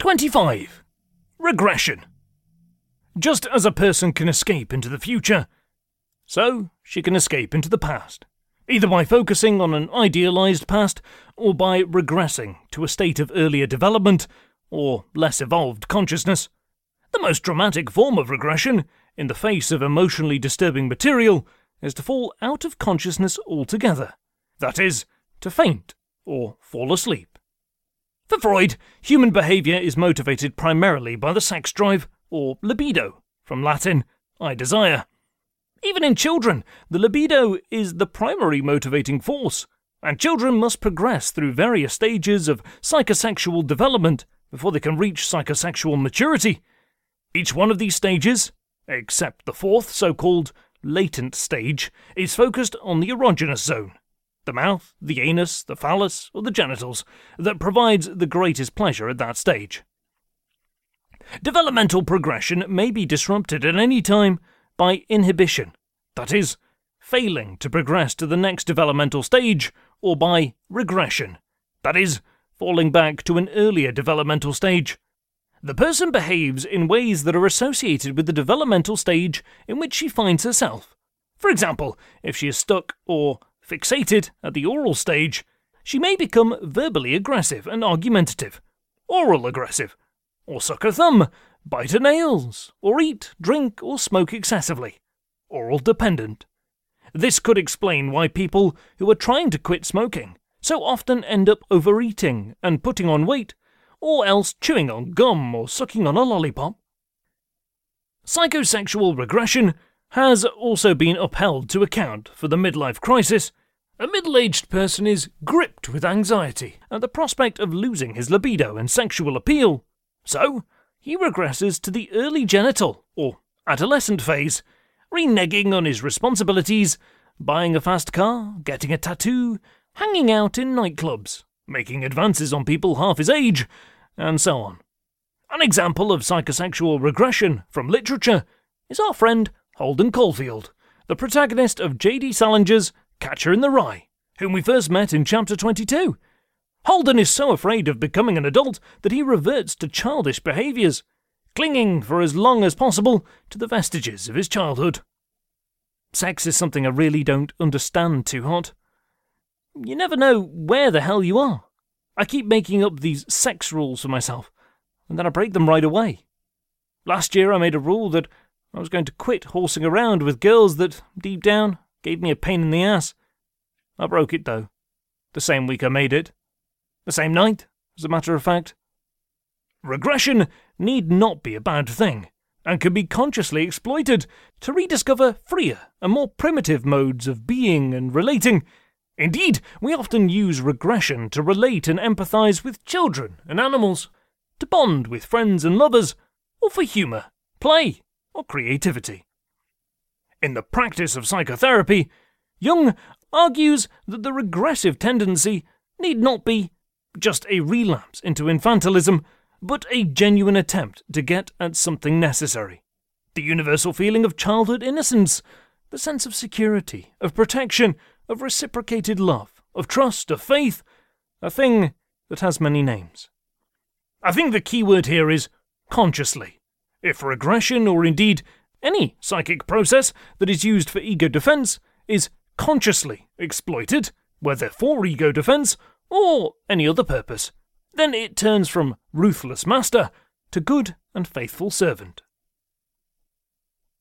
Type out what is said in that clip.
25. Regression. Just as a person can escape into the future, so she can escape into the past, either by focusing on an idealized past or by regressing to a state of earlier development or less evolved consciousness. The most dramatic form of regression, in the face of emotionally disturbing material, is to fall out of consciousness altogether. That is, to faint or fall asleep. For Freud, human behaviour is motivated primarily by the sex drive, or libido, from Latin, I desire. Even in children, the libido is the primary motivating force, and children must progress through various stages of psychosexual development before they can reach psychosexual maturity. Each one of these stages, except the fourth, so called latent stage, is focused on the erogenous zone the mouth, the anus, the phallus, or the genitals, that provides the greatest pleasure at that stage. Developmental progression may be disrupted at any time by inhibition, that is, failing to progress to the next developmental stage, or by regression, that is, falling back to an earlier developmental stage. The person behaves in ways that are associated with the developmental stage in which she finds herself. For example, if she is stuck or Fixated at the oral stage, she may become verbally aggressive and argumentative, oral aggressive, or suck her thumb, bite her nails, or eat, drink, or smoke excessively, oral dependent. This could explain why people who are trying to quit smoking so often end up overeating and putting on weight, or else chewing on gum or sucking on a lollipop. Psychosexual regression has also been upheld to account for the midlife crisis a middle aged person is gripped with anxiety at the prospect of losing his libido and sexual appeal. So, he regresses to the early genital, or adolescent phase, reneging on his responsibilities, buying a fast car, getting a tattoo, hanging out in nightclubs, making advances on people half his age, and so on. An example of psychosexual regression from literature is our friend Holden Caulfield, the protagonist of J.D. Salinger's Catcher in the Rye, whom we first met in chapter 22. Holden is so afraid of becoming an adult that he reverts to childish behaviours, clinging for as long as possible to the vestiges of his childhood. Sex is something I really don't understand too hot. You never know where the hell you are. I keep making up these sex rules for myself, and then I break them right away. Last year I made a rule that I was going to quit horsing around with girls that, deep down, Gave me a pain in the ass. I broke it, though. The same week I made it. The same night, as a matter of fact. Regression need not be a bad thing, and can be consciously exploited to rediscover freer and more primitive modes of being and relating. Indeed, we often use regression to relate and empathize with children and animals, to bond with friends and lovers, or for humour, play, or creativity. In the practice of psychotherapy, Jung argues that the regressive tendency need not be just a relapse into infantilism, but a genuine attempt to get at something necessary. The universal feeling of childhood innocence, the sense of security, of protection, of reciprocated love, of trust, of faith, a thing that has many names. I think the key word here is consciously. If regression, or indeed any psychic process that is used for ego defense is consciously exploited, whether for ego defense or any other purpose. Then it turns from ruthless master to good and faithful servant.